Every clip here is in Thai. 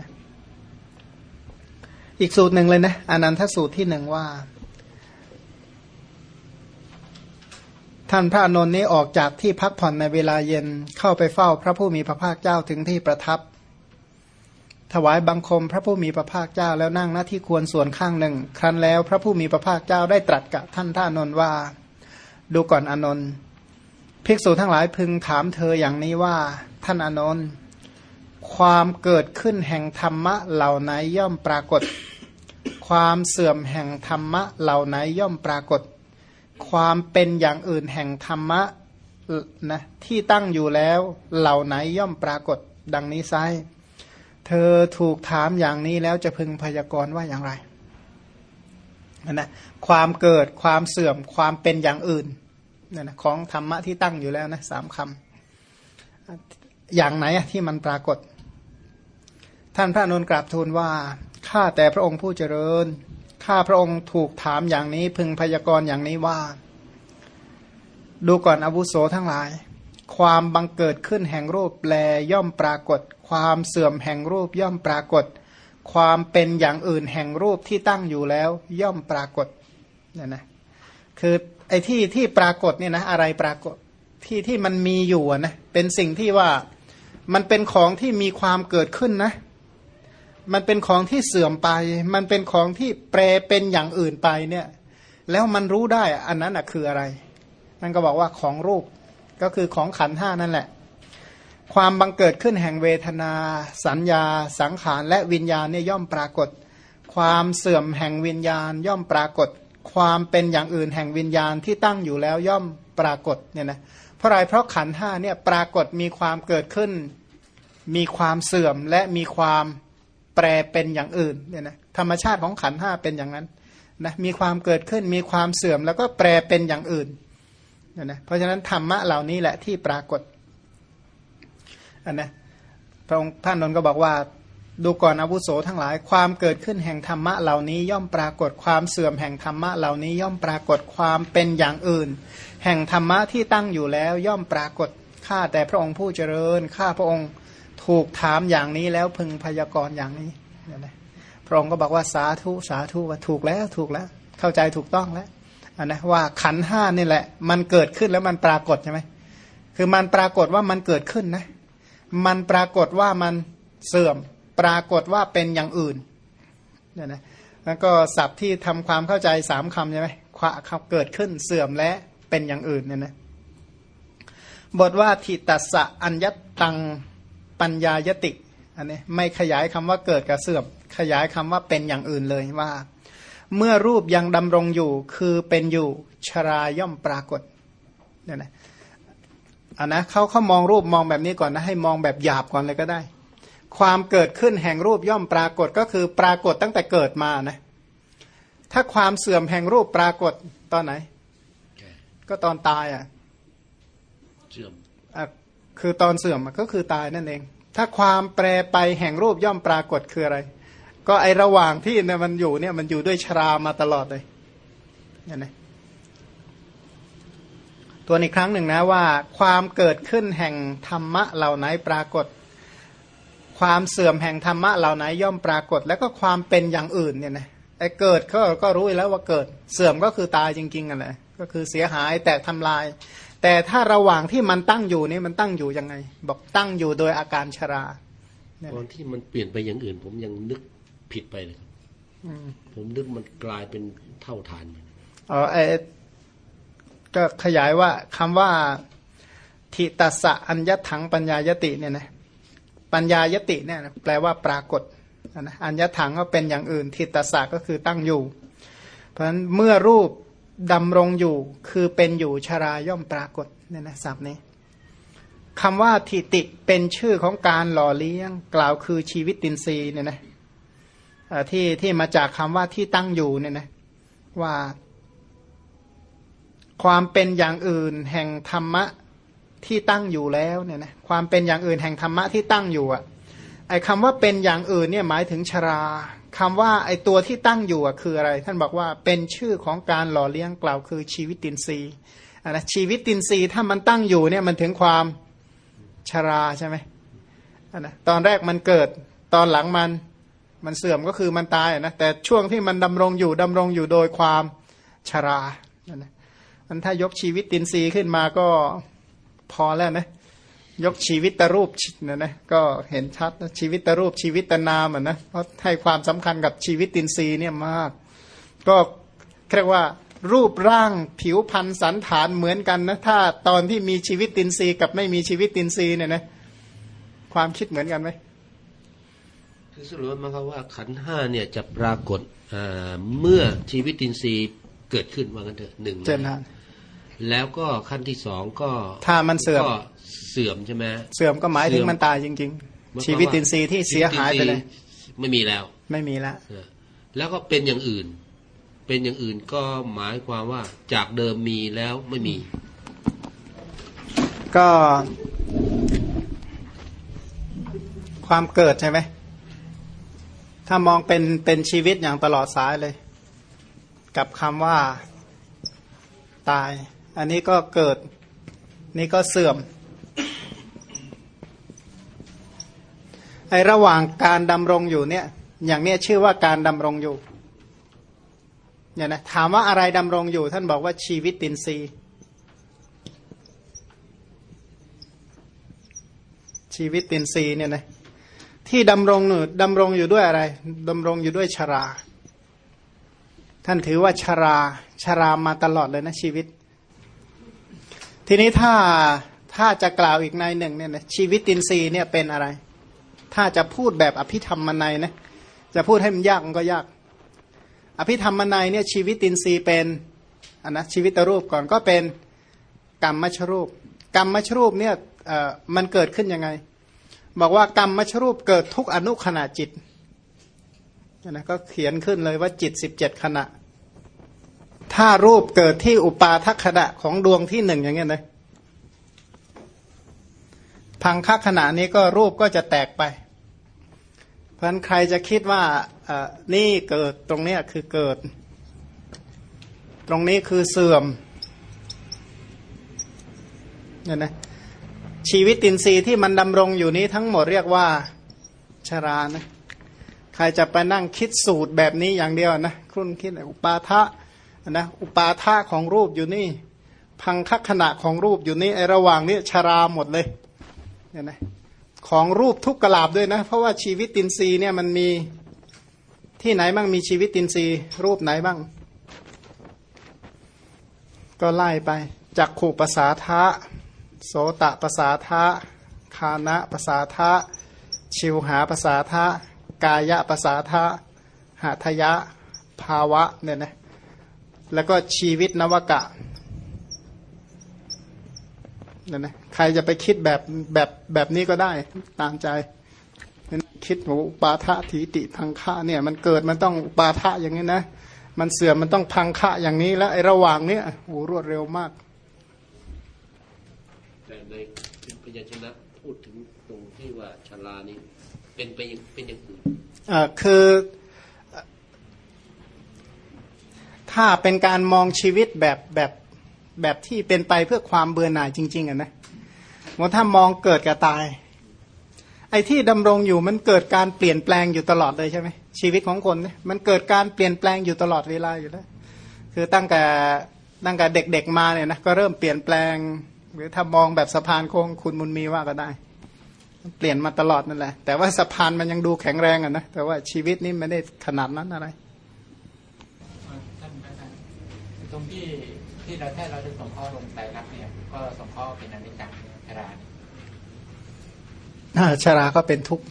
นะอีกสูตรหนึ่งเลยนะอนันทสูตรที่หนึ่งว่า ท่านพระอนนท์นี้ออกจากที่พักผ่อนในเวลาเย็นเข้าไปเฝ้าพระผู้มีพระภาคเจ้าถึงที่ประทับ ถวายบังคมพระผู้มีพระภาคเจ้าแล้วนั่งหน้าที่ควรส่วนข้างหนึ่ง ครั้นแล้วพระผู้มีพระภาคเจ้าได้ตรัสกับท่านพระอานนท์ว่า ดูก่อนอนนท์ภิกษุทั้งหลายพึงถามเธออย่างนี้ว่า ท่านอนนท์ ความเกิดขึ้นแห่งธรรมะเหล่าไหนย่อมปรากฏ ความเสื่อมแห่งธรรมะเหล่าไหนย่อมปรากฏ ความเป็นอย่างอื่นแห่งธรรมะนะที่ตั้งอยู่แล้วเหล่าไหนย่อมปรากฏ ดังนี้ไซเธอถูกถามอย่างนี้แล้วจะพึงพยากรณ์ว่าอย่างไรนะความเกิดความเสื่อมความเป็นอย่างอื่นนะนะของธรรมะที่ตั้งอยู่แล้วนะสามคำอย่างไหนที่มันปรากฏ ท่านพระนนท์กราบทูลว่าข้าแต่พระองค์ผู้เจริญข้าพระองค์ถูกถามอย่างนี้พึงพยากรณ์อย่างนี้ว่า ดูก่อนอาวุโสทั้งหลาย ความบังเกิดขึ้นแห่งรูปแลย่อมปรากฏ ความเสื่อมแห่งรูปย่อมปรากฏ ความเป็นอย่างอื่นแห่งรูปที่ตั้งอยู่แล้ว ย่อมปรากฏเนี่ยนะคือไอ้ที่ที่ปรากฏเนี่ยนะอะไรปรากฏที่ที่มันมีอยู่นะเป็นสิ่งที่ว่ามันเป็นของที่มีความเกิดขึ้นนะ มันเป็นของที่เสื่อมไป มันเป็นของที่แปรเป็นอย่างอื่นไปเนี่ย แล้วมันรู้ได้อันนั้นอะคืออะไรนั่นก็บอกว่าของรูปก็คือของขันห้านั่นแหละ ความบังเกิดขึ้นแห่งเวทนา สัญญา สังขารและวิญญาณเนี่ยย่อมปรากฏ ความเสื่อมแห่งวิญญาณย่อมปรากฏ ความเป็นอย่างอื่นแห่งวิญญาณที่ตั้งอยู่แล้วย่อมปรากฏเนี่ยนะเพราะอะไรเพราะขันห้าเนี่ยปรากฏมีความเกิดขึ้น มีความเสื่อมและมีความ แปรเป็นอย่างอื่นเนี่ยนะธรรมชาติของขันห้าเป็นอย่างนั้นนะมีความเกิดขึ้นมีความเสื่อมแล้วก็แปรเป็นอย่างอื่นเนี่ยนะเพราะฉะนั้นธรรมะเหล่านี้แหละที่ปรากฏอันนะพระองค์ท่านนนก็บอกว่าดูก่อนอาวุโสทั้งหลาย ความเกิดขึ้นแห่งธรรมะเหล่านี้ย่อมปรากฏความเสื่อมแห่งธรรมะเหล่านี้ย่อมปรากฏความเป็นอย่างอื่น แห่งธรรมะที่ตั้งอยู่แล้วย่อมปรากฏข้าแต่พระองค์ผู้เจริญข้าพระองค์ ถูกถามอย่างนี้แล้วพึงพยากรณ์อย่างนี้นี่นะพระองค์ก็บอกว่าสาธุสาธุว่าถูกแล้วถูกแล้ว เข้าใจถูกต้องแล้วนนะว่าขันห้านี่แหละ มันเกิดขึ้นแล้วมันปรากฏใช่ไหมคือมันปรากฏว่ามันเกิดขึ้นนะ มันปรากฏว่ามันเสื่อม ปรากฏว่าเป็นอย่างอื่นเนี่ยนะแล้วก็ศัพท์ที่ทำความเข้าใจสามคำใช่ไหมความเกิดขึ้นเสื่อมและเป็นอย่างอื่นเนี่ยนะบทว่าทิตัสสะอัญญตัง ปัญญายติอันนี้ไม่ขยายคำว่าเกิดกับเสื่อมขยายคำว่าเป็นอย่างอื่นเลยว่า เมื่อรูปยังดำรงอยู่คือเป็นอยู่ชราย่อมปรากฏเนี่ยนะอันนะเขาเขามองรูปมองแบบนี้ก่อนนะให้มองแบบหยาบก่อนเลยก็ได้ ความเกิดขึ้นแห่งรูปย่อมปรากฏก็คือปรากฏตั้งแต่เกิดมานะถ้าความเสื่อมแห่งรูปปรากฏตอนไหน ก็ตอนตายอะเสื่อม คือตอนเสื่อมก็คือตายนั่นเอง ถ้าความแปรไปแห่งรูปย่อมปรากฏคืออะไร ก็ไอระหว่างที่เนี่ยมันอยู่เนี่ยมันอยู่ด้วยชรามาตลอดเลยเนี่ยนะตัวอีกครั้งหนึ่งนะว่า ความเกิดขึ้นแห่งธรรมะเหล่าไหนปรากฏ ความเสื่อมแห่งธรรมะเหล่าไหนย่อมปรากฏ แล้วก็ความเป็นอย่างอื่นเนี่ยนะไอเกิดก็ก็รู้แล้วว่าเกิด เสื่อมก็คือตายจริงๆกันแหละก็คือเสียหายแตกทำลาย แต่ถ้าระหว่างที่มันตั้งอยู่นี่มันตั้งอยู่ยังไง บอกตั้งอยู่โดยอาการชราตอนที่มันเปลี่ยนไปอย่างอื่น ผมยังนึกผิดไปเลยครับผมนึกมันกลายเป็นเท่าทานอ๋อไอก็ขยายว่าคำว่าทิตัสะอัญญถังปัญญายติเนี่ยนะปัญญายติเนี่ยแปลว่าปรากฏนะอัญญถังก็เป็นอย่างอื่นทิตัสะก็คือตั้งอยู่ เพราะฉะนั้นเมื่อรูป ดำรงอยู่คือเป็นอยู่ชราย่อมปรากฏเนี่ยนะศัพท์นี้คำว่าทิติเป็นชื่อของการหล่อเลี้ยง กล่าวคือชีวิตตินทรีย์เนี่ยนะที่ที่มาจากคำว่าที่ตั้งอยู่เนี่ยนะว่า ความเป็นอย่างอื่นแห่งธรรมะที่ตั้งอยู่แล้วเนี่ยนะความเป็นอย่างอื่นแห่งธรรมะที่ตั้งอยู่อะไอ้คำว่าเป็นอย่างอื่นเนี่ยหมายถึงชรา คำว่าไอตัวที่ตั้งอยู่คืออะไร ท่านบอกว่าเป็นชื่อของการหล่อเลี้ยงกล่าวคือชีวิตตินทรีนะชีวิตตินทรีถ้ามันตั้งอยู่เนี่ยมันถึงความชราใช่ไหมนะตอนแรกมันเกิดตอนหลังมันมันเสื่อมก็คือมันตายนะแต่ช่วงที่มันดำรงอยู่ดำรงอยู่โดยความชรานั่นนะมันถ้ายกชีวิตตินซีขึ้นมาก็พอแล้วนะ ยกชีวิตตรูปนะนะก็เห็นชัดนะชีวิตตรูปชีวิตตนามอะนะเพราะให้ความสำคัญกับชีวิตตินซีเนี่ยมาก ก็เรียกว่ารูปร่างผิวพรรณสันฐานเหมือนกันนะถ้าตอนที่มีชีวิตตินซีกับไม่มีชีวิตตินซีเนี่ยนะความคิดเหมือนกันไหมคือสรุปมันก็ว่าขันธ์ห้าเนี่ยจะปรากฏอ่าเมื่อชีวิตตินทรีย์เกิดขึ้นว่างั้นเถอะหนึ่งเจนฮะ แล้วก็ขั้นที่สองก็ถ้ามันเสื่อมก็เสื่อมใช่ไหมเสื่อมก็หมายถึงมันตายจริงมันๆก็ชีวิตตินซีย์ที่เสียหายไปเลยชีวิตตินทรีย์ไม่มีแล้ว ไม่มีละเออแล้วก็เป็นอย่างอื่น เป็นอย่างอื่นก็หมายความว่าจากเดิมมีแล้วไม่มี ก็ ความเกิดใช่ไหมถ้ามองเป็นเป็นชีวิตอย่างตลอดสายเลย กับคำว่า ตาย อันนี้ก็เกิดนี่ก็เสื่อมไอระหว่างการดำรงอยู่เนี่ย อย่างเนี้ยชื่อว่าการดำรงอยู่เนี่ยนะถามว่าอะไรดำรงอยู่ ท่านบอกว่าชีวิตตินทรีชีวิตตินทรีเนี่ยนะที่ดำรงหนูดำรงอยู่ด้วยอะไรดำรงอยู่ด้วยชรา ท่านถือว่าชรา ชรามาตลอดเลยนะชีวิต ทีนี้ถ้าถ้าจะกล่าวอีกในหนึ่งเนี่ยนะชีวิตตินทรีเนี่ยเป็นอะไร ถ้าจะพูดแบบอภิธรรมมนัยนะจะพูดให้มันยากมันก็ยาก อภิธรรมมนัยเนี่ยชีวิตตินทรีเป็นอันนะชีวิตรูปก่อนก็เป็นกรรมมชรูป กรรมมชรูปเนี่ยเอ่อมันเกิดขึ้นยังไง บอกว่ากรรมมชรูปเกิดทุกอนุขณะจิตนะก็เขียนขึ้นเลยว่าจิตสิบเจ็ดขณะ ถ้ารูปเกิดที่อุปาทัขณะของดวงที่หนึ่งอย่างเงี้ยนะพังคขณะนี้ก็รูปก็จะแตกไป เพราะนั้นใครจะคิดว่านี่เกิดตรงเนี้ยคือเกิด ตรงนี้คือเสื่อมเนี่ยนะชีวิตตินทรีย์ที่มันดำรงอยู่นี้ทั้งหมดเรียกว่าชรานะ ใครจะไปนั่งคิดสูตรแบบนี้อย่างเดียวนะคุณคิดอุปาทะ นะอุปาทะของรูปอยู่นี่ พังคักขณะของรูปอยู่นี่ไอระหว่างนี้ชราหมดเลยเนี่ยนะของรูปทุกกลาบด้วยนะ เพราะว่าชีวิตตินทรีย์เนี่ยมันมีที่ไหนบ้างมีชีวิตตินทรีย์รูปไหนบ้าง ก็ไล่ไปจากขู่ภาษาทะโสตะภาษาทะคานะภาษาทะชิวหาภาษาทะกายะภาษาทะหัทยะภาวะเนี่ยนะ แล้วก็ชีวิตนวกะเนี่ยนะใครจะไปคิดแบบแบบแบบนี้ก็ได้ตามใจคิดว่าอุปาทะถีติพังคะเนี่ย มันเกิดมันต้องอุปาทะอย่างนี้นะมันเสื่อมมันต้องพังคะอย่างนี้แล้วไอ้ระหว่างเนี้ยโอ้รวดเร็วมากแต่ในพยัญชนะพูดถึงตรงที่ว่าชรานี้เป็นไปอย่างเป็นอย่างอื่นเอ่อคือเอ่อ ถ้าเป็นการมองชีวิตแบบแบบแบบที่เป็นไปเพื่อความเบื่อหน่ายจริง ๆอะนะว่าถ้ามองเกิดกับตาย ไอ้ที่ดำรงอยู่มันเกิดการเปลี่ยนแปลงอยู่ตลอดเลยใช่ไหมชีวิตของคนเนี่ยมันเกิดการเปลี่ยนแปลงอยู่ตลอดเวลาอยู่แล้ว คือตั้งแต่ตั้งแต่เด็กๆมาเนี่ยนะก็เริ่มเปลี่ยนแปลง หรือถ้ามองแบบสะพานโค้งคุณมุนมีว่าก็ได้เปลี่ยนมาตลอดนั่นแหละ แต่ว่าสะพานมันยังดูแข็งแรงอะนะแต่ว่าชีวิตนี่ไม่ได้ขนาดนั้นอะไร ท่านพระอาจารย์ ตรงที่ที่เราแท้เราจะส่งข้อลงไตรลักษณ์เนี่ย ก็ส่งข้อเป็นอนิจจังชราเนี่ยอ่าชราก็เป็นทุกข์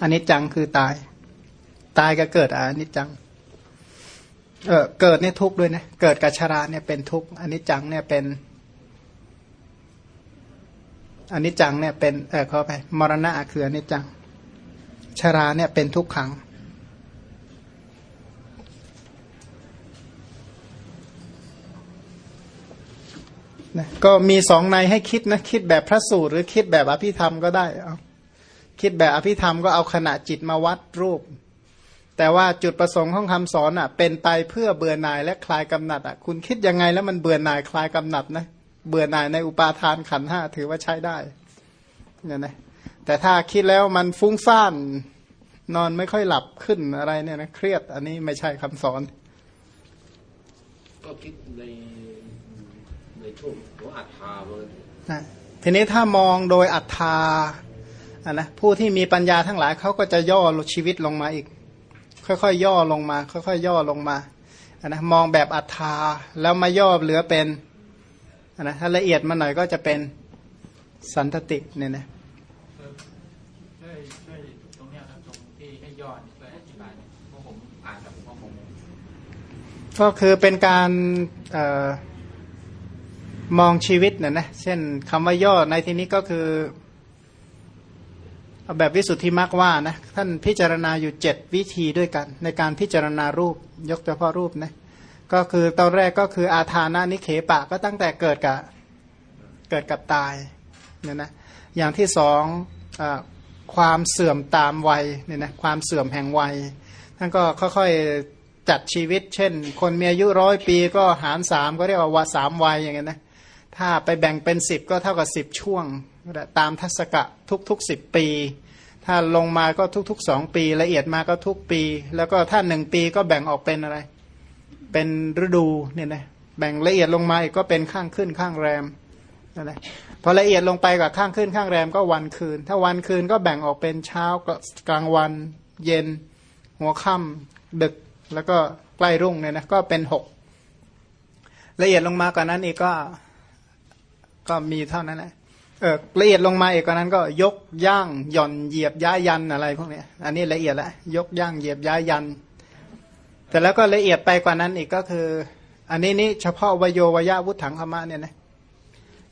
อันนี้จังคือตาย ตายก็เกิดอะอันนี้จัง เออเกิดเนี่ยทุกข์ด้วยนะเกิดกับชราเนี่ยเป็นทุกข์อันนี้จังเนี่ยเป็นอันนี้จังเนี่ยเป็นเออขอไปมรณะคืออันนี้จัง ชราเนี่ยเป็นทุกขัง นะก็มีสองในให้คิดนะคิดแบบพระสูตร หรือคิดแบบอภิธรรมก็ได้เอาคิดแบบอภิธรรมก็เอาขณะจิตมาวัดรูป แต่ว่าจุดประสงค์ของคำสอนอะ เป็นไปเพื่อเบื่อหน่ายและคลายกำหนัดอะคุณคิดยังไงแล้วมันเบื่อหน่ายคลายกำหนัดนะเบื่อหน่ายในอุปาทานขันห้าถือว่าใช้ได้เนี่ยนะแต่ถ้าคิดแล้วมันฟุ้งซ่านนอนไม่ค่อยหลับขึ้นอะไรเนี่ยนะเครียด อันนี้ไม่ใช่คำสอน ก็คิดใน ทีนี้ถ้ามองโดยอัตตาอะนะผู้ที่มีปัญญาทั้งหลายเขาก็จะย่อชีวิตลงมาอีก ค่อยๆย่อลงมา ค่อยๆย่อลงมาอะนะมองแบบอัตตาแล้วมาย่อเหลือเป็นอะนะถ้าละเอียดมาหน่อยก็จะเป็นสันตติเนี่ยนะช่วยช่วยตรงเนี้ยครับตรงที่ให้ย้อนช่วยอธิบายหน่อยเพราะผมอ่านแล้วผมก็งงก็คือเป็นการเออ มองชีวิตนะนะเช่นคำว่าย่อในที่นี้ก็คือเอาแบบวิสุทธิมรรคว่านะท่านพิจารณาอยู่เจ็ดวิธีด้วยกัน ในการพิจารณารูปยกเฉพาะรูปนะก็คือตอนแรกก็คืออาทานานิเคปะก็ตั้งแต่เกิดกับเกิดกับตายเนี่ยนะอย่างที่สองอความเสื่อมตามวัยเนี่ยนะความเสื่อมแห่งวัยท่านก็ค่อยๆจัดชีวิต เช่น คนมีอายุร้อยปีก็หารสามก็เรียกว่าวาสามวัยอย่างเงี้ยนะ ถ้าไปแบ่งเป็นสิบก็เท่ากับสิบช่วง ตามทัศกะทุกๆสิบปี ถ้าลงมาก็ทุกๆสองปีละเอียดมาก็ทุกปี แล้วก็ถ้าหนึ่งปีก็แบ่งออกเป็นอะไร เป็นฤดูเนี่ยนะแบ่งละเอียดลงมาอีกก็เป็นข้างขึ้นข้างแรมนั่นแหละพอละเอียดลงไปกับข้างขึ้นข้างแรมก็วันคืน ถ้าวันคืนก็แบ่งออกเป็นเช้าก็กลางวันเย็น หัวค่ำดึกแล้วก็ใกล้รุ่งเนี่ยนะก็เป็นหกละเอียดลงมากว่านั้นอีกก็ ก็มีเท่านั้นแหละเออละเอียดลงมาอีกกว่านั้นก็ยกย่างหย่อนเหยียบย้ายยันอะไรพวกนี้อันนี้ละเอียดละยกย่างเหยียบย้ายยัน แต่แล้วก็ละเอียดไปกว่านั้นอีกก็คือ อันนี้นี่เฉพาะวโยวยะวุฒังคมะเนี่ยนะ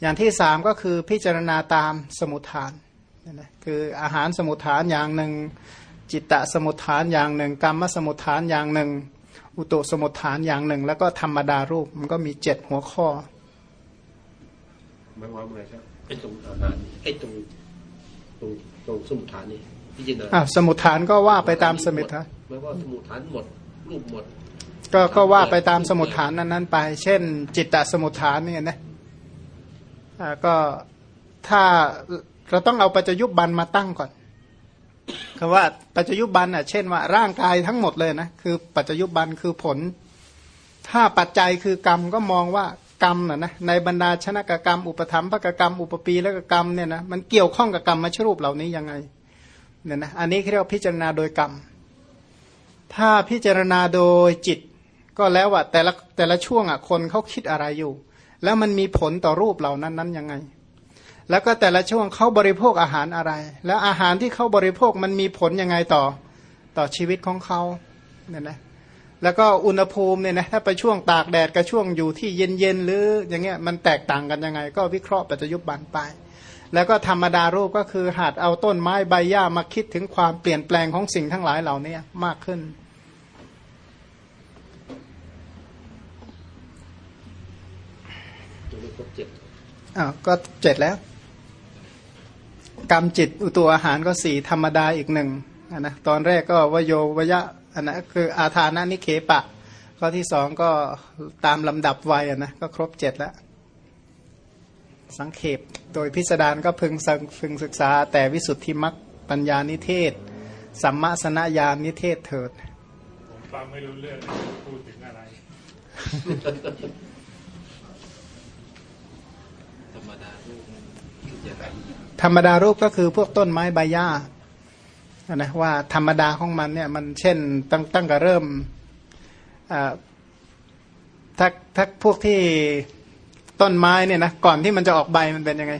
อย่างที่สามก็คือพิจารณาตามสมุทฐานนี่นะคืออาหารสมุทฐานอย่างหนึ่ง จิตตสมุทฐานอย่างหนึ่งกรรมสมุทฐานอย่างหนึ่ง อุตุสมุทฐานอย่างหนึ่ง แล้วก็ธรรมดารูปมันก็มีเจ็ดหัวข้อ หมายความว่าไงครับไอ้ตรงอาหารไอ้ตรงตรงตรงสมุทฐานนี่พิจารณาอะสมุทฐานก็ว่าไปตามสมุทฐานหมายว่าสมุทฐานหมดรูปหมด ก็ก็ว่าไปตามสมุทฐานนั้นๆไป เช่น จิตตสมุทฐานเนี่ยนะอ่าก็ถ้าเราต้องเอาปัจจยุบันมาตั้งก่อนคำว่าปัจจยุบันอะเช่นว่าร่างกายทั้งหมดเลยนะคือปัจจยุบันคือผล ถ้าปัจจัยคือกรรมก็มองว่า กรรมน่ะนะในบรรดาชนกกรรม อุปธรรมภกกรรม อุปปีและกรรมเนี่ยนะมันเกี่ยวข้องกับกรรมมชรูปเหล่านี้ยังไงเนี่ยนะอันนี้เรียกว่าพิจารณาโดยกรรม ถ้าพิจารณาโดยจิต ก็แล้วว่าแต่ละแต่ละช่วงอะคนเขาคิดอะไรอยู่ แล้วมันมีผลต่อรูปเหล่านั้นนั้นยังไง แล้วก็แต่ละช่วงเขาบริโภคอาหารอะไร แล้วอาหารที่เขาบริโภคมันมีผลยังไงต่อต่อชีวิตของเขาเนี่ยนะ แล้วก็อุณหภูมิเนี่ยนะถ้าไปช่วงตากแดดกับช่วงอยู่ที่เย็นๆหรืออย่างเงี้ยมันแตกต่างกันยังไง ก็วิเคราะห์ปัจจยุบันไป แล้วก็ธรรมดารูปก็คือหัดเอาต้นไม้ใบหญ้ามาคิดถึงความเปลี่ยนแปลงของสิ่งทั้งหลายเหล่านี้มากขึ้นจนไม่ครบเจ็ดอ้าวก็เจ็ดแล้ว กรรมจิตอุตัวอาหารก็สี่ธรรมดาอีกหนึ่งอะนะตอนแรกก็วโยวยะ อันนะคืออาทานานิเคปะ ข้อที่สองก็ตามลำดับวัยอะนะก็ครบเจ็ดแล้ว สังเขปโดยพิสดารก็พึงสังพึงศึกษา แต่วิสุทธิมักปัญญานิเทศ สัมมาสนญาณนิเทศเถิดผมฟังไม่รู้เรื่องพูดถึงอะไรธรรมดารูปพิจารณาธรรมดารูปก็คือพวกต้นไม้ใบหญ้าอะ นะว่าธรรมดาของมันเนี่ยมันเช่นตั้งตั้งแต่เริ่มถ้าถ้าพวกที่ต้นไม้เนี่ยนะก่อนที่มันจะออกใบมันเป็นยังไง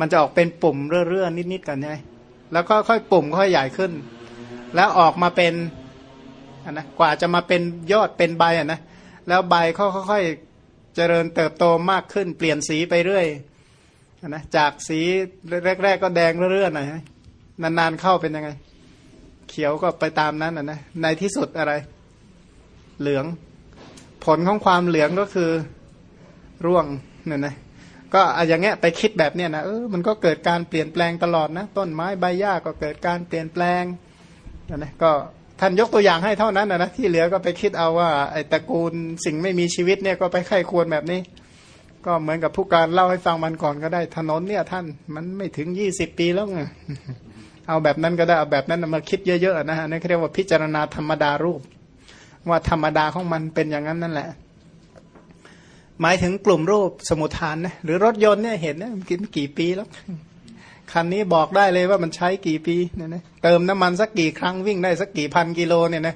มันจะออกเป็นปุ่มเรื่อๆนิดๆกันใช่ไหมแล้วก็ค่อยปุ่มค่อยใหญ่ขึ้น แล้วออกมาเป็นอะนะกว่าจะมาเป็นยอดเป็นใบอะนะแล้วใบค่อยๆเจริญเติบโตมากขึ้น เปลี่ยนสีไปเรื่อยนะจากสีแรก ๆ ก็แดงเรื่อยๆหน่อยนานๆเข้าเป็นยังไง เขียวก็ไปตามนั้นนะนะ ในที่สุดอะไร เหลือง ผลของความเหลืองก็คือร่วงเนี่ยนะก็อย่างเงี้ยไปคิดแบบเนี้ยนะเออมันก็เกิดการเปลี่ยนแปลงตลอดนะ ต้นไม้ใบหญ้าก็เกิดการเปลี่ยนแปลงนะนะก็ท่านยกตัวอย่างให้เท่านั้นนะนะที่เหลือก็ไปคิดเอาว่าไอ้ตระกูลสิ่งไม่มีชีวิตเนี่ยก็ไปไข้ควรแบบนี้ ก็เหมือนกับผู้การเล่าให้ฟังมันก่อนก็ได้ถนนเนี่ยท่านมันไม่ถึงยี่สิบปีแล้วไง เอาแบบนั้นก็ได้เอาแบบนั้นมาคิดเยอะๆนะฮะนี่เขาเรียกว่าพิจารณาธรรมดารูป ว่าธรรมดาของมันเป็นอย่างนั้นนั่นแหละ หมายถึงกลุ่มรูปสมุทฐานนะหรือรถยนต์เนี่ยเห็นนะมันกินกี่ปีแล้วคันนี้บอกได้เลยว่ามันใช้กี่ปีเนี่ยนะเติมน้ำมันสักกี่ครั้งวิ่งได้สักกี่พันกิโลเนี่ยนะ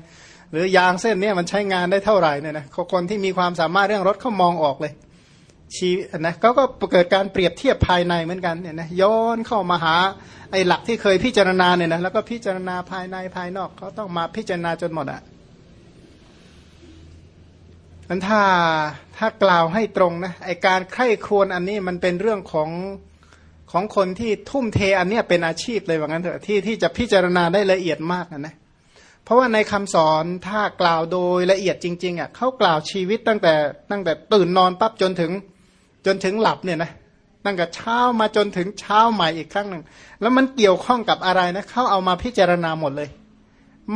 หรือยางเส้นเนี้ยมันใช้งานได้เท่าไหร่เนี่ยนะคนที่มีความสามารถเรื่องรถเขามองออกเลย ชีนะก็ก็เกิดการเปรียบเทียบภายในเหมือนกันเนี่ยนะย้อนเข้ามาหาไอ้หลักที่เคยพิจารณาเนี่ยนะแล้วก็พิจารณาภายในภายนอกเขาต้องมาพิจารณาจนหมดอะ่ะนั้นถ้าถ้ากล่าวให้ตรงนะไอการใคร่ครวญอันนี้มันเป็นเรื่องของของคนที่ทุ่มเทอันเนี้ยเป็นอาชีพเลยว่างั้นเถอะที่ที่จะพิจารณาได้ละเอียดมากนะนะเพราะว่าในคำสอนถ้ากล่าวโดยละเอียดจริงๆอะเขากล่าวชีวิตตั้งแต่ตั้งแต่ตื่นนอนปั๊บจนถึง จนถึงหลับเนี่ยนะตั้งแต่เช้ามาจนถึงเช้าใหม่อีกครั้งหนึ่งแล้วมันเกี่ยวข้องกับอะไรนะเขาเอามาพิจารณาหมดเลย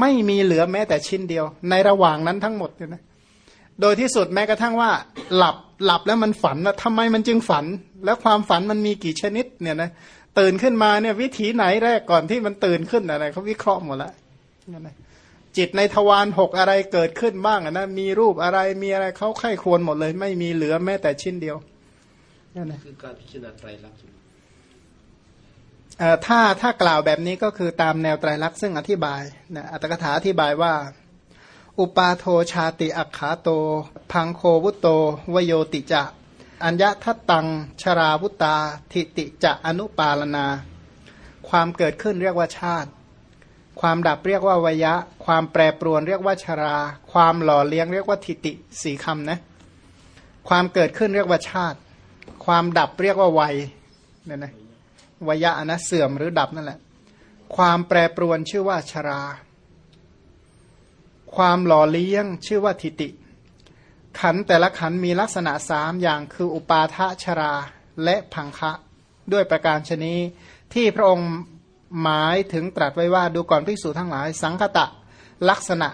ไม่มีเหลือแม้แต่ชิ้นเดียว ในระหว่างนั้นทั้งหมดเนี่ยนะโดยที่สุดแม้กระทั่งว่า หลับหลับแล้วมันฝันนะทำไมมันจึงฝัน แล้วความฝันมันมีกี่ชนิดเนี่ยนะตื่นขึ้นมาเนี่ยวิถีไหนแรกก่อนที่มันตื่นขึ้นอะไรเขาวิเคราะห์หมดแล้วนะจิตในทวารหกอะไรเกิดขึ้นบ้างนะมีรูปอะไรมีอะไรเขาไข้ควรหมดเลย ไม่มีเหลือแม้แต่ชิ้นเดียว นั่นนะคือการพิจารณาไตรลักษณ์เอ่อถ้าถ้ากล่าวแบบนี้ก็คือตามแนวไตรลักษณ์ซึ่งอธิบายนะอัตถกถาอธิบายว่า อุปาโทชาติอักขาโต พังโควุตโต วโยติจะ อัญญทัตตัง ชราวุตา ทิติจะอนุปาลนา ความเกิดขึ้นเรียกว่าชาติ ความดับเรียกว่าวยะ ความแปรปรวนเรียกว่าชรา ความหล่อเลี้ยงเรียกว่าทิติสี่คำนะ ความเกิดขึ้นเรียกว่าชาติ ความดับเรียกว่าวัยเนี่ยนะวยะนะเสื่อมหรือดับนั่นแหละ ความแปรปรวนชื่อว่าชรา ความหล่อเลี้ยงชื่อว่าทิติ ขันแต่ละขันมีลักษณะสามอย่างคืออุปาทะชราและพังคะ ด้วยประการชนี้ที่พระองค์หมายถึงตรัสไว้ว่าดูก่อนภิกษุทั้งหลาย สังคตะลักษณะ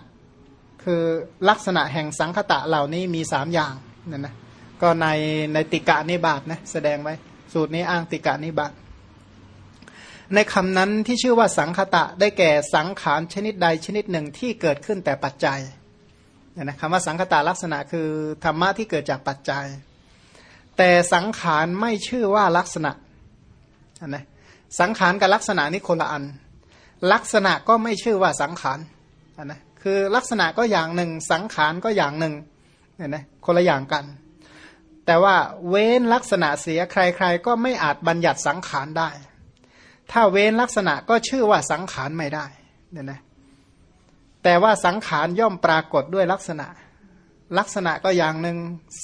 คือลักษณะแห่งสังคตะเหล่านี้มีสามอย่างนั่นนะ ก็ในในติกะนิบาตนะแสดงไว้ สูตรนี้อ้างติกะนิบาตในคำนั้นที่ชื่อว่าสังคตะได้แก่สังขารชนิดใดชนิดหนึ่งที่เกิดขึ้นแต่ปัจจัยเนี่ยนะคำว่าสังคตะลักษณะคือธรรมะที่เกิดจากปัจจัย แต่สังขารไม่ชื่อว่าลักษณะนะสังขารกับลักษณะนี่คนละอัน ลักษณะก็ไม่ชื่อว่าสังขารนะคือลักษณะก็อย่างหนึ่ง สังขารก็อย่างหนึ่งเนี่ยนะคนละอย่างกัน แต่ว่าเว้นลักษณะเสียใคร ๆ ก็ไม่อาจบัญญัติสังขารได้ ถ้าเว้นลักษณะก็ชื่อว่าสังขารไม่ได้เนี่ยนะแต่ว่าสังขารย่อมปรากฏด้วยลักษณะ ลักษณะก็อย่างหนึ่ง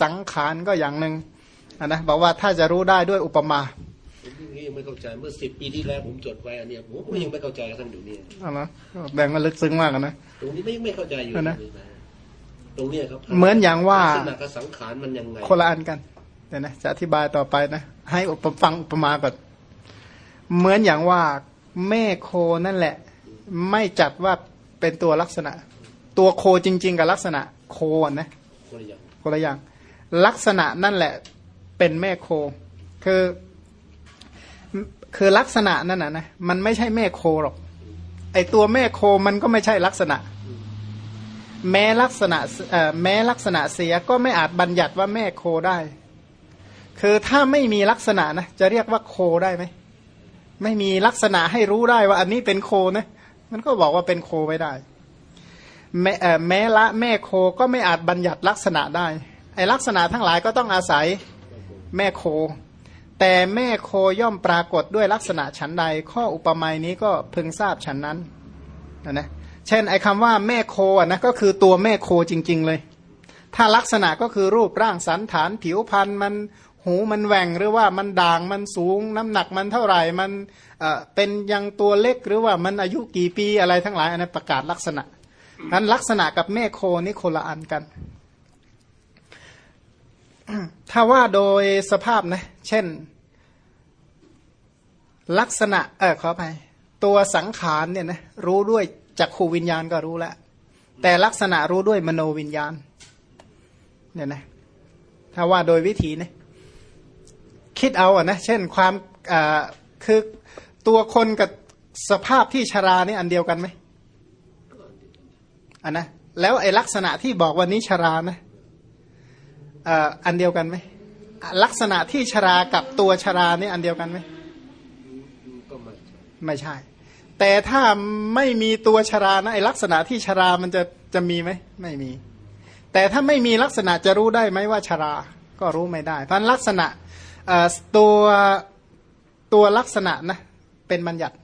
สังขารก็อย่างหนึ่งนะบอกว่าถ้าจะรู้ได้ด้วยอุปมาผมยังไม่เข้าใจเมื่อสิบปีที่แล้วผมจดไว้อันเนี้ยผมก็ยังไม่เข้าใจกระทั่งเดี๋ยวนี้เอานะแบ่งมาลึกซึ้งมากอะนะตรงนี้ไม่ไม่เข้าใจอยู่เอานะ ตรงเนี้ยครับเหมือนอย่างว่าลักษณะกับสังขารมันยังไงคนละอันกันเดี๋ยวนะจะอธิบายต่อไปนะ ให้อุปฟังอุปมาก่อนเหมือนอย่างว่าแม่โคนั่นแหละ ไม่จัดว่าเป็นตัวลักษณะ ตัวโคจริง ๆ กับลักษณะโคอะนะคนละอย่างคนละอย่าง ลักษณะนั่นแหละเป็นแม่โค คือคือลักษณะนั่นนะนะมันไม่ใช่แม่โคหรอกไอตัวแม่โคมันก็ไม่ใช่ลักษณะ แม้ลักษณะแม้ลักษณะเสียก็ไม่อาจบัญญัติว่าแม่โคได้ คือถ้าไม่มีลักษณะนะจะเรียกว่าโคได้ไหมไม่มีลักษณะให้รู้ได้ว่าอันนี้เป็นโคนะมันก็บอกว่าเป็นโคไว้ได้ แม้เอ่อแม้ละแม่โคก็ไม่อาจบัญญัติลักษณะได้ไอลักษณะทั้งหลายก็ต้องอาศัยแม่โค แต่แม่โคย่อมปรากฏด้วยลักษณะฉันใด ข้ออุปมานี้ก็พึงทราบฉันนั้นนะนะ เช่นไอ้คำว่าแม่โคนะก็คือตัวแม่โคจริง ๆ เลย ถ้าลักษณะก็คือรูปร่างสันฐานผิวพรรณมันหูมันแหว่งหรือว่ามันด่างมันสูง น้ำหนักมันเท่าไหร่มันเอ่อเป็นยังตัวเล็กหรือว่ามันอายุกี่ปีอะไรทั้งหลายอันนั้นประกาศลักษณะนั้นลักษณะกับแม่โคนี่คนละอันกัน ถ้าว่าโดยสภาพนะ เช่น ลักษณะเออขอไปตัวสังขารเนี่ยนะรู้ด้วย จักขูวิญญาณก็รู้แล้ว แต่ลักษณะรู้ด้วยมโนวิญญาณ เนี่ยนะ ถ้าว่าโดยวิธีนะคิดเอาอะนะ เช่นความอ่าคือตัวคนกับสภาพที่ชรานี่อันเดียวกันไหมอันนะแล้วไอ้ลักษณะที่บอกวันนี้ชรานะอ่าอันเดียวกันไหมลักษณะที่ชรากับตัวชรานี่อันเดียวกันไหมก็ไม่ไม่ใช่ แต่ถ้าไม่มีตัวชรานะไอลักษณะที่ชรามันจะจะมีไหมไม่มี แต่ถ้าไม่มีลักษณะจะรู้ได้ไหมว่าชรา ก็รู้ไม่ได้ เพราะลักษณะตัวตัวลักษณะนะเป็นบัญญัติ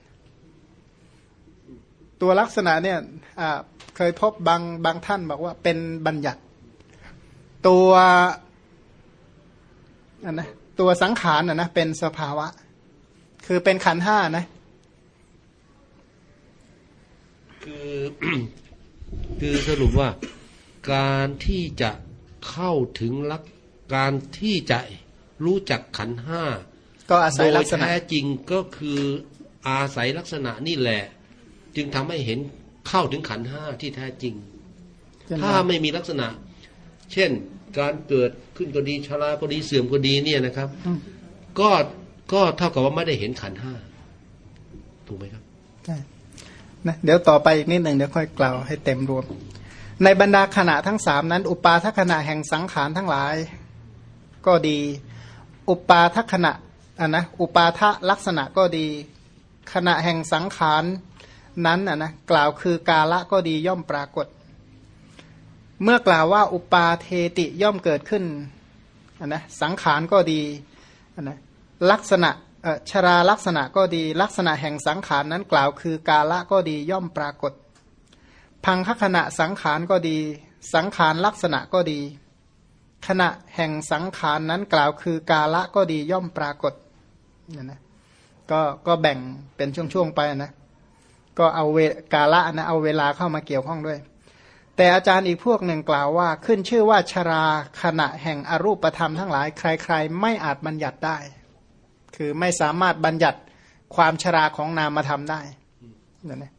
ตัวลักษณะเนี่ยเคยพบบางบางท่านบอกว่าเป็นบัญญัติ ตัวอันนะตัวสังขารนะนะเป็นสภาวะ คือเป็นขันห้านะ คือคือสรุปว่าการที่จะเข้าถึงลักการที่จะรู้จักขันธ์ห้าก็อาศัโดยยลักษณะแท้จริงก็คืออาศัยลักษณะนี่แหละ จึงทำให้เห็นเข้าถึงขันธ์ห้าที่แท้จริง ถ้าไม่มีลักษณะ เช่นการเกิดขึ้นก็ดีชราก็ดีเสื่อมก็ดีเนี่ยนะครับอืมก็ก็เท่ากับว่าไม่ได้เห็นขันธ์ห้าถูกไหมครับใช่ นะเดี๋ยวต่อไปอีกนิดหนึ่งเดี๋ยวค่อยกล่าวให้เต็มรวม ในบรรดาขณะทั้งสามนั้น อุปาทขณะแห่งสังขารทั้งหลาย ก็ดี อุปาทขณะอะนะอุปาทะลักษณะก็ดี ขณะแห่งสังขารนั้นอะนะกล่าวคือกาละก็ดีย่อมปรากฏ เมื่อกล่าวว่าอุปาเทติย่อมเกิดขึ้นอะนะสังขารก็ดีอะนะลักษณะ ชราลักษณะก็ดีลักษณะแห่งสังขารนั้นกล่าวคือกาละก็ดีย่อมปรากฏ พังคขณะสังขารก็ดี สังขารลักษณะก็ดี ขณะแห่งสังขารนั้นกล่าวคือกาละก็ดีย่อมปรากฏเนี่ยนะก็ก็แบ่งเป็นช่วงๆไปนะก็เอาเวกาละนะเอาเวลาเข้ามาเกี่ยวข้องด้วย แต่อาจารย์อีกพวกหนึ่งกล่าวว่า ขึ้นชื่อว่าชราขณะแห่งอรูปธรรมทั้งหลาย ใคร ๆ ไม่อาจบัญญัติได้ คือไม่สามารถบัญญัติความชราของนามธรรมได้เนี่ยนะ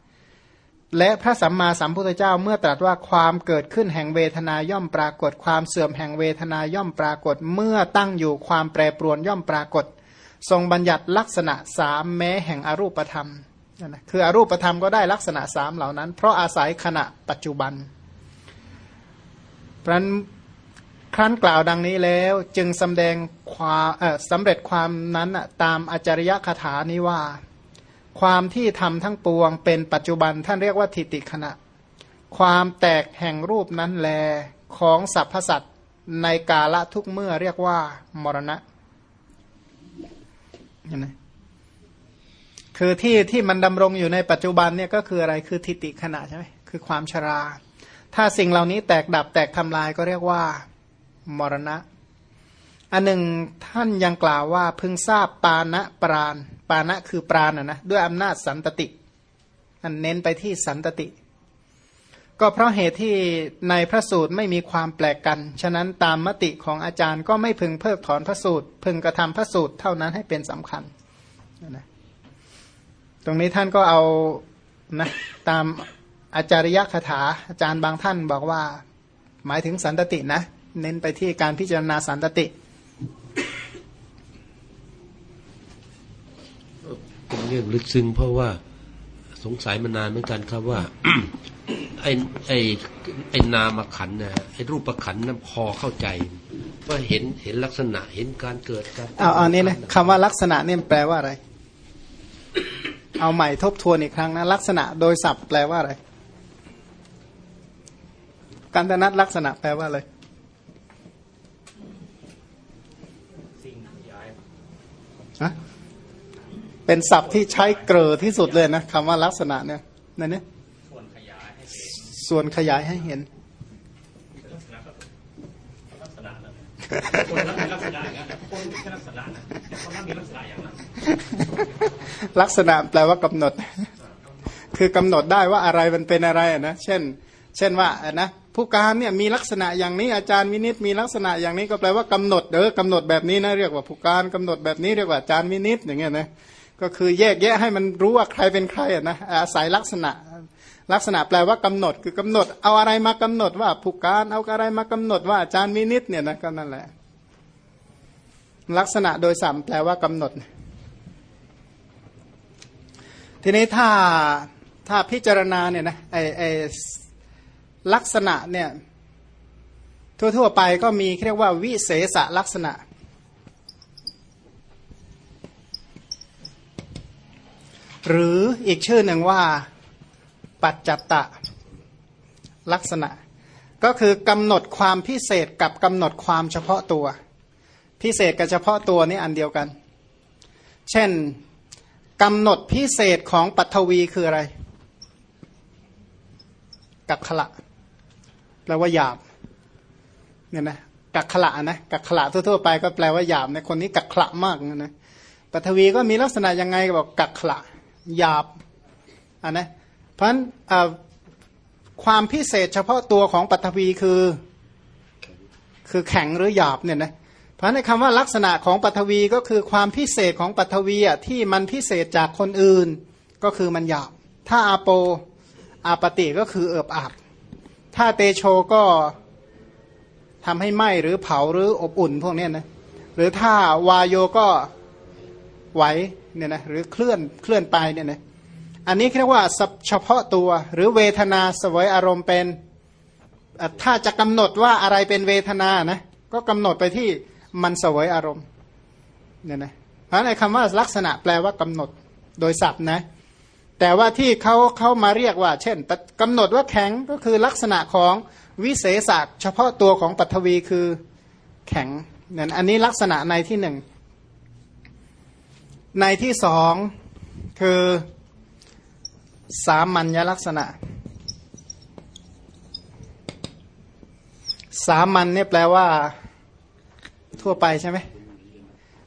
และพระสัมมาสัมพุทธเจ้าเมื่อตรัสว่าความเกิดขึ้นแห่งเวทนาย่อมปรากฏ ความเสื่อมแห่งเวทนาย่อมปรากฏ เมื่อตั้งอยู่ความแปรปรวนย่อมปรากฏ ทรงบัญญัติลักษณะสามแม้แห่งอรูปธรรมนั่นนะคืออรูปธรรมก็ได้ลักษณะสามเหล่านั้น เพราะอาศัยขณะปัจจุบันเพราะฉะนั้น ครั้นกล่าวดังนี้แล้วจึงสำแดงความสำเร็จความนั้นตามอจารยคาถานี้ว่า ความที่ทำทั้งปวงเป็นปัจจุบันท่านเรียกว่าทิติขณะ ความแตกแห่งรูปนั้นแลของสรรพสัตว์ในกาละทุกเมื่อเรียกว่ามรณะเห็นไหมคือที่ที่มันดำรงอยู่ในปัจจุบันเนี่ยก็คืออะไรคือทิติขณะใช่ไหมคือความชรา ถ้าสิ่งเหล่านี้แตกดับแตกทำลายก็เรียกว่า มรณะ อันหนึ่งท่านยังกล่าวว่าพึงทราบปานะปราณปานะคือปราณนะนะด้วยอำนาจสันตติ อันเน้นไปที่สันตติ ก็เพราะเหตุที่ในพระสูตรไม่มีความแปลกกัน ฉะนั้นตามมติของอาจารย์ก็ไม่พึงเพิกถอนพระสูตร พึงกระทำพระสูตรเท่านั้นให้เป็นสำคัญนะตรงนี้ท่านก็เอานะตามอาจาริยคาถาอาจารย์บางท่านบอกว่า หมายถึงสันตตินะ เน้นไปที่การพิจารณาสันตติเป็นเรื่องลึกซึ้งเพราะว่าสงสัยมานานเหมือนกันครับว่าไอ้ไอ้ไอ้นามขันธ์นะฮะไอ้รูปขันธ์นั้นพอเข้าใจว่าเห็นเห็นลักษณะเห็นการเกิดการเอาเอานี้นะคำว่าลักษณะเนี่ยแปลว่าอะไร เอาใหม่ทบทวนอีกครั้งนะลักษณะโดยศัพท์แปลว่าอะไรกันตนัตลักษณะแปลว่าอะไร ฮะ เป็นศัพท์ที่ใช้เกลอที่สุดเลยนะคำว่าลักษณะเนี่ยนั่นเนี่ยส่วนขยายให้เห็นคนนั้นมีลักษณะอย่างนั้นคนมีลักษณะนะคนนั้นมีลักษณะอย่างนั้นลักษณะแปลว่ากำหนด คือกำหนดได้ว่าอะไรมันเป็นอะไรอะนะเช่น เช่นว่าอะนะผู้การเนี่ยมีลักษณะอย่างนี้อาจารย์วินิตมีลักษณะอย่างนี้ก็แปลว่ากำหนดเออกำหนดแบบนี้นะเรียกว่าผู้การกำหนดแบบนี้เรียกว่าอาจารย์วินิตอย่างเงี้ยนะ ก็คือแยกแยะให้มันรู้ว่าใครเป็นใครอะนะอาศัยลักษณะ ลักษณะแปลว่ากำหนดคือกำหนด เอาอะไรมากำหนดว่าผู้การเอาอะไรมากำหนดว่าอาจารย์วินิตเนี่ยนะก็นั่นแหละ ลักษณะโดยสัมแปลว่ากำหนด ทีนี้ถ้าถ้าพิจารณาเนี่ยนะไอไอลักษณะเนี่ยทั่วๆไปก็มีเรียกว่าวิเศษลักษณะ หรืออีกชื่อหนึ่งว่าปัจจัตตะลักษณะ ก็คือกำหนดความพิเศษกับกำหนดความเฉพาะตัว พิเศษกับเฉพาะตัวนี่อันเดียวกัน เช่นกำหนดพิเศษของปัทวีคืออะไร กักขละแปลว่าหยาบเนี่ยนะกักขละนะกักขละทั่วๆไปก็แปลว่าหยาบในคนนี้กักขละมากนะปัทวีก็มีลักษณะยังไงบอกกักขละ หยาบอะนะเพราะฉะนั้นความพิเศษเฉพาะตัวของปัทวีคือคือแข็งหรือหยาบเนี่ยนะเพราะในคำว่าลักษณะของปัทวีก็คือความพิเศษของปัทวีอะที่มันพิเศษจากคนอื่น ก็คือมันหยาบ ถ้าอาโปอาปติก็คือเอิบอาบถ้าเตโชก็ทำให้ไหม้หรือเผาหรืออบอุ่นพวกนี้นะหรือถ้าวายโยก็ไหว เนี่ยนะหรือเคลื่อนเคลื่อนไปเนี่ยนะอันนี้เรียกว่าเฉพาะตัวหรือเวทนาสวยอารมณ์เป็นถ้าจะกำหนดว่าอะไรเป็นเวทนานะก็กำหนดไปที่มันสวยอารมณ์เนี่ยนะเพราะในคำว่าลักษณะแปลว่ากำหนดโดยศัพท์นะแต่ว่าที่เขาเขามาเรียกว่า เช่นกำหนดว่าแข็งก็คือลักษณะของวิเศษศักเฉพาะตัวของปัทวีคือแข็งเนี่ยอันนี้ลักษณะในที่หนึ่ง ในที่สองคือสามัญลักษณะ สามัญเนี่ยแปลว่า ทั่วไปใช่ไหม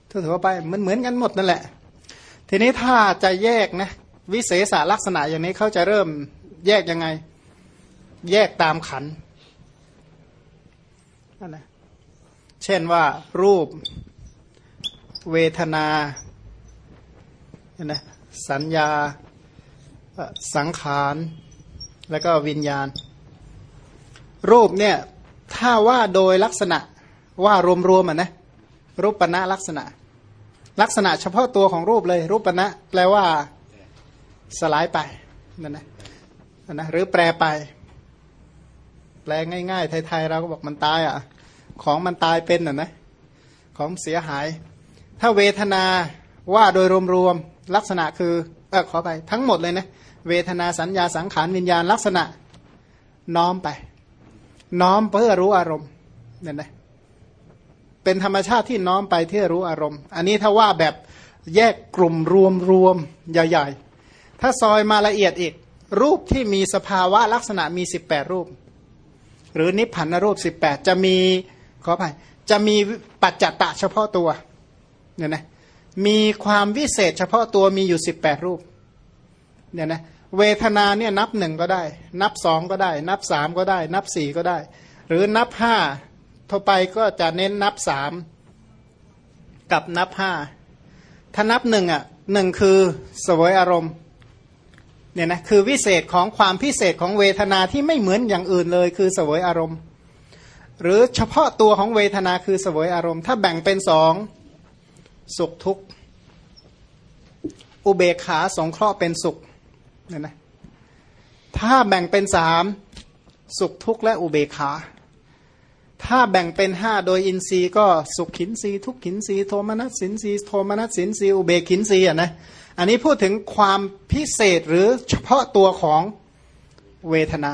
ทั่วทั่วไปเหมือนเหมือนกันหมดนั่นแหละ ทีนี้ถ้าจะแยกนะวิเศษลักษณะอย่างนี้เขาจะเริ่มแยกยังไง แยกตามขันนั่นนะเช่นว่ารูป เวทนา นะสัญญาสังขารแล้วก็วิญญาณ รูปเนี่ยถ้าว่าโดยลักษณะว่ารวมๆอะนะรูปปณะลักษณะ ลักษณะเฉพาะตัวของรูปเลย รูปปณะแปลว่าสลายไปนั่นนะนะหรือแปลไป แปลง่ายๆ ไทยๆเราก็บอกมันตายอะ ของมันตายเป็นอะนะของเสียหาย ถ้าเวทนาว่าโดยรวมๆ ลักษณะคือเออขอไปทั้งหมดเลยนะเวทนาสัญญาสังขารวิญญาณลักษณะน้อมไป น้อมเพื่อรู้อารมณ์เนี่ยนะเป็นธรรมชาติที่น้อมไปเพื่อรู้อารมณ์ อันนี้ถ้าว่าแบบแยกกลุ่มรวมรวมใหญ่ๆ ถ้าซอยมาละเอียดอีก รูปที่มีสภาวะลักษณะมีสิบแปดรูป หรือนิพพานรูปสิบแปดจะมีขออภัยจะมีปัจจัตตะเฉพาะตัวเนี่ยนะ มีความวิเศษ เฉพาะตัวมีอยู่สิบแปดรูปเนี่ยนะเวทนาเนี่ยนับหนึ่งก็ได้ นับสองก็ได้ นับสามก็ได้ นับสี่ก็ได้ หรือนับห้าทั่วไปก็จะเน้นนับสามกับนับห้าถ้านับหนึ่งอะหนึ่งคือสวยอารมณ์เนี่ยนะคือวิเศษของความพิเศษของเวทนาที่ไม่เหมือนอย่างอื่นเลย คือสวยอารมณ์ หรือเฉพาะตัวของเวทนาคือสวยอารมณ์ ถ้าแบ่งเป็นสอง สุขทุกข์ อุเบกขาสงเคราะห์เป็นสุขเนี่ยนะถ้าแบ่งเป็นสามสุขทุกข์และอุเบกขา ถ้าแบ่งเป็นห้าโดยอินทรีย์ก็สุขขินทรีย์ทุกขินทรีย์โทมนัสสินทรีย์โทมนัสสินทรีย์อุเบกขินทรีย์อะนะอันนี้พูดถึงความพิเศษหรือเฉพาะตัวของเวทนา